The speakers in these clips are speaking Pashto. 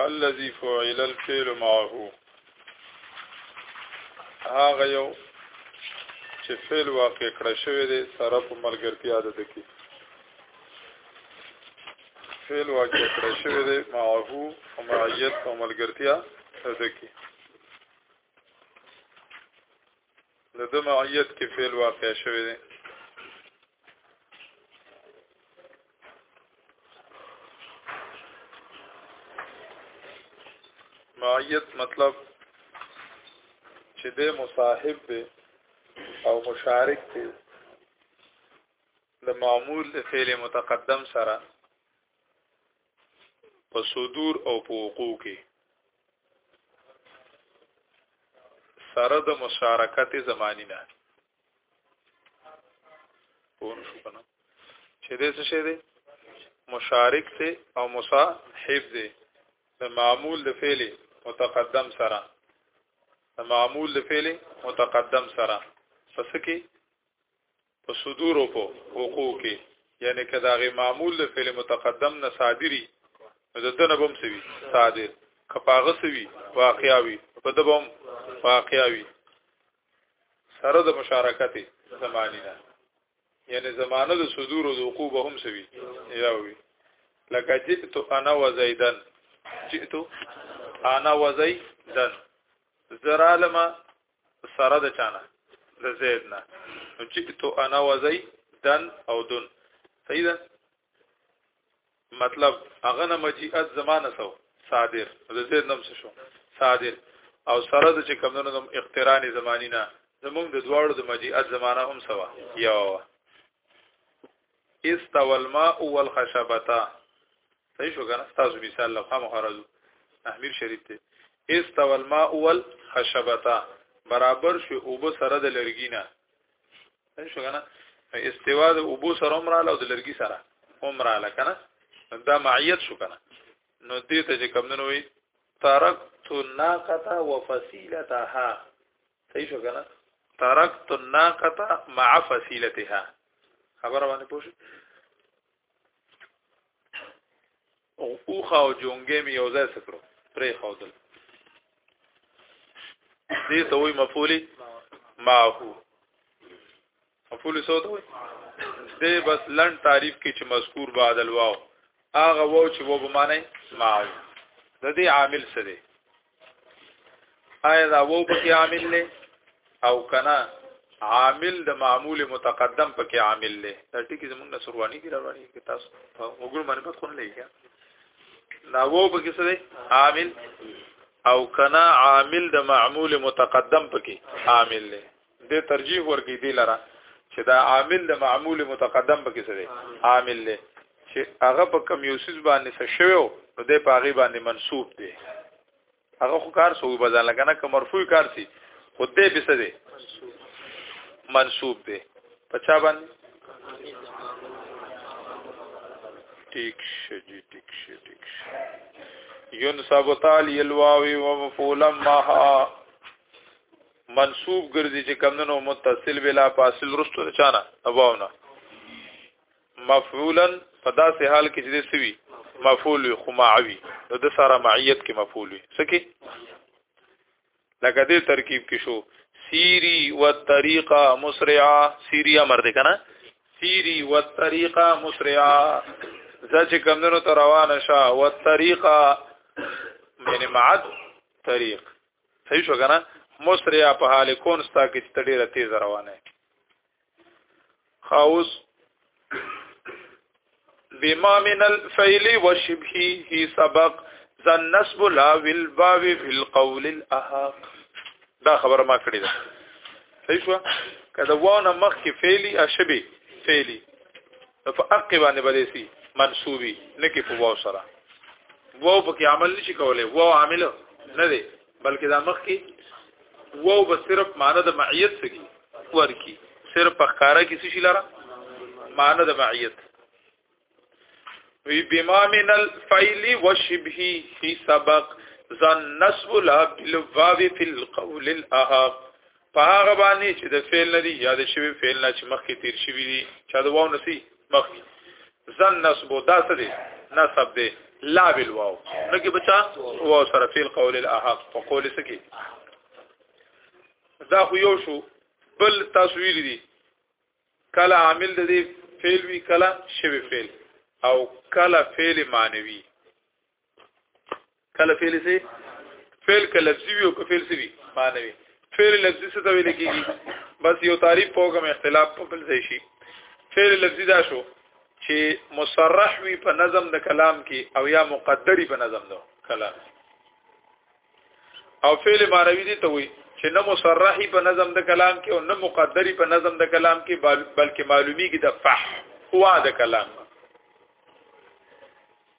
الذي فعل الفعل معه هغه یو چې فعل واقع کړی شوی دی سره په ملګرتیا ده دکی فعل واقع کړی شوی دی معه او معیت او ملګرتیا ده دکی د د معیت کې فعل واقع شوی دی معیت مطلب چې د مصاحب دی او مشارک دی د معمول د فعل متقدم سره په صدور او په وقوع کې سره د مشارکت زمانی نه پون شو کنه چې دې څه شه دې مشارک ته او مصاحب دې د معمول د فعل متقدم سره د معمول د فعل متقدم سره پس کې په صدور او په وقوع کې یعنی کدا غي معمول د فعل متقدم نه صادری نو د دنه بم سوي صادر کپاغه سوي واقعاوي په دبم واقعاوي سره د مشارکت زمانی نه یعنی زمانه د صدور او د وقوع به هم سوي یاوي لکه جئت انا وزیدن جئت انا وزیدن زرالما سره د چانه د زید نه نو چې تو انا وزي دن او دن صحیح ده مطلب هغه نه مجیئت زمانه سو صادر د زید نوم څه شو صادر او سره د چې کمونو نوم اقتران زمانی نه زمونږ د دواړو د مجیئت زمانه هم سوا یو استوى الماء والخشبتا صحیح شو کنه تاسو مثال له خامخ راځو تحمیر شریط ته استو الماء اول خشبتا برابر شو او به سره د لرګینا صحیح شو کنه استوا د او به سره عمره له د لرګی سره عمره له کنه دا معیت شو کنه نو دې ته چې کم نه وي ترکت الناقه وفصيلتها صحیح شو کنه ترکت الناقه مع فصيلتها خبره باندې پوښتنه او اوخه او جونګې مې یو ځای سکړو پرې خودل دې ته وایي مفعول معه مفعول څه ته وایي دې بس لن تعریف کې چې مذکور بعد الواو هغه وو چې وو بمانه معه د دې عامل څه دی آیا دا وو پکې عامل له او کنا عامل د معمول متقدم پکې عامل له دا ټکی زمونږ نسروانی کې رواني کې تاسو وګور باندې پد خون لګیا دا وو پکې څه دی عامل او کنا عامل د معمول متقدم پکې عامل له د ترجیح ورګی دی لره چې دا عامل د معمول متقدم به کیسه دی عامل دی چې هغه په کم یو سیس باندې څه شوی نو د پاغي باندې منسوب دی هغه خو کار سو به ځان لګنه کوم مرفوع کار سي خو دې به څه دی منسوب دی پچا باندې ټیک شي ټیک شي ټیک شي ينصب تعالی الواوي ومفعولا معها منصوب ګرځي چې کمندنو متصل بلا فاصل رستو نه چانه اباونه مفعولا په داسې حال کې چې سوي مفعول خو معوي نو د سره معیت کې مفعول وي سکی لکه دې ترکیب کې شو سیری و طریقه مسرعه سیری امر دې کنه سیری و طریقه مسرعه زج کمندنو ته روانه شه و طریقه یعنی معد طریق صحیح شو کنه مسریا په حال کون ستا کې چې ډیره تیز روانه خاوس بما من الفعل وشبهه سبق ذن نسب لا والباب في القول الاحق دا خبر ما کړی ده صحیح شو کله وونه مخ کې فعلی اشبه فعلی فأقب باندې بدې سي منصوبي نه کې په واو سره واو په کې عمل نشي کولای واو عامل نه دی بلکې دا مخ کې واو به صرف معنی د معیت سګي ورکی صرف په ښکارا کې څه شي لاره معنی د معیت وی بما من الفعل وشبهه سبق ذن نسب لا بالواو في القول الاحق په هغه باندې چې د فعل نه دی یاد شوی فعل نه چې مخکې تیر شوی دی چا د واو نسی مخکې زن نصب دا څه دی نصب دی لا بل واو نو کې بچا واو سره فعل قول الاحق په قول سکی دا خو یو شو بل تاسو ویل دي کله عامل د دې فعل وی کله شوی فعل او کله فعل معنوي کله فعل سي فعل کله لفظي وي او کله فعل سي وي معنی وي فعل لفظي څه ته ویل کیږي بس یو تعریف په کوم اختلاف په بل ځای شي فعل لفظي دا شو چې مصرح وي په نظم د کلام کې او یا مقدري په نظم د کلام او فعل معنوي دي ته وي چې نه مصرحي په نظم د کلام کې او نه مقدري په نظم د کلام کې بلکې معلومي کې د فح هوا د کلام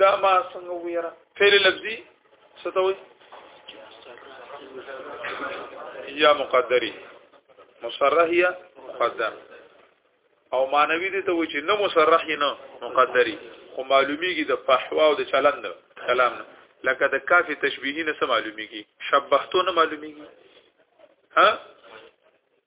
دا ما څنګه ویره فعل لفظي ستوي یا مقدری مصرح یا مقدر او معنوي دي ته وي چې نه مصرح نه مقدری خو معلومیږي د فحوا او د چلند کلام نه لکه د کافي تشبیهی نه څه معلومیږي شبهتو نه معلومیږي ها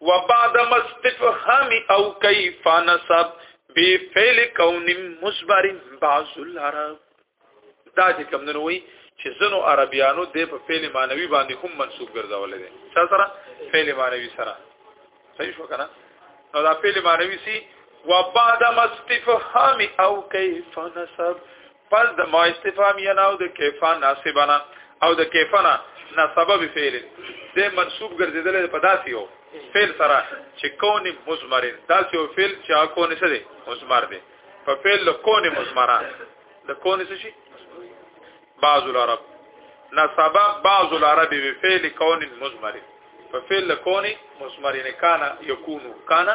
وبعد مستفهام او کیف نسب بی فعل کون مصبر بعض العرب دا چې کوم نه وي چې زنو عربیانو د په فعل مانوي باندې هم منسوب ګرځول دي څه سره فعل مانوي سره صحیح شو کنه نو دا فعل مانوي سي وبعد مستفهام او کیف نسب پس د ما استفامیه نه او د کیفا ناسبنا او د کیفنا نه سبب فعل د منصوب ګرځیدل په داسې یو فعل سره چې کون مزمر داسې یو فعل چې کون څه دی مزمر دی په فعل له کون مزمره د کون څه شي بعض العرب نه سبب بعض العرب به فعل کون مزمر په فعل له کون مزمر نه کانا یکونو کانا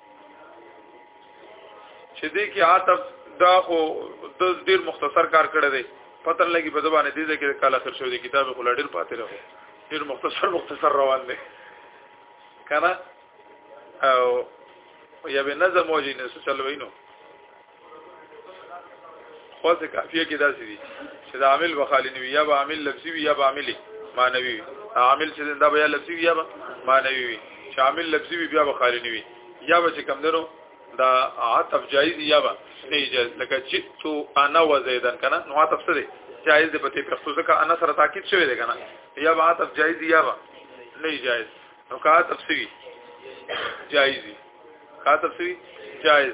چې دې کې عاطف دا خو د ډیر مختصر کار کړی دی پتر لګي په ځبانه دي چې کال اخر شو دی کتاب خو ډیر پاتې راغو ډیر مختصر مختصر روان دی کنه او یا به نظم وځي نه څه چلوي نو خو څه کافیه کې داسې دي چې دا عامل بخالی نه وي یا به عامل لفظي وي یا به عامل معنوي وي عامل چې دا به یا لفظي وي یا به معنوي وي چې عامل لفظي وي بیا به خالی نه وي یا به چې کم درو دا عطف جایز یا به نه جایز لکه چې تو انا وزیدن کنه نو عطف څه دی جایز دی په دې پښتو ځکه انا سره تاکید شوی دی کنه یا به عطف جایز یا به نه جایز نو کا عطف څه جایز دی کا عطف څه جایز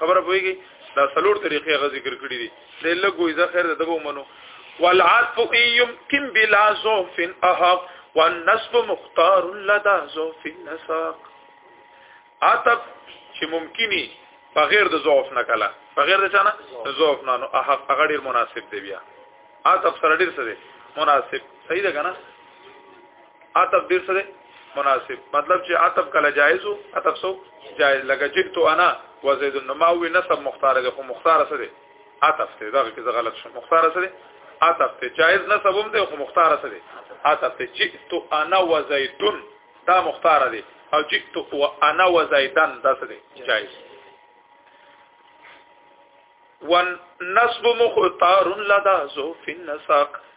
خبره پويږي دا سلور طریقې غو ذکر کړې دي د لګوي ذخر د دبو منو والعطف ايم كم بلا زوف احق والنسب مختار لدى زوف النساق عطف چې ممکني بغیر د زوف نه کلا بغیر د چانه زوف نه نو احق هغه ډیر مناسب دی بیا عطف سره ډیر څه دی مناسب صحیح ده کنه عطف ډیر سره مناسب مطلب چې عطف کله جایز او عطف سو جایز لکه جئت انا وزید النماوی نسب مختار ده خو مختار سره عطف ته دا کې غلط شو مختار سره عطف ته جایز نسب هم ده خو مختار سره عطف ته جئت انا وزید دا مختار ده او جئت انا وزیدن دا سره جایز ون نسب مختار لدا زو فی النساق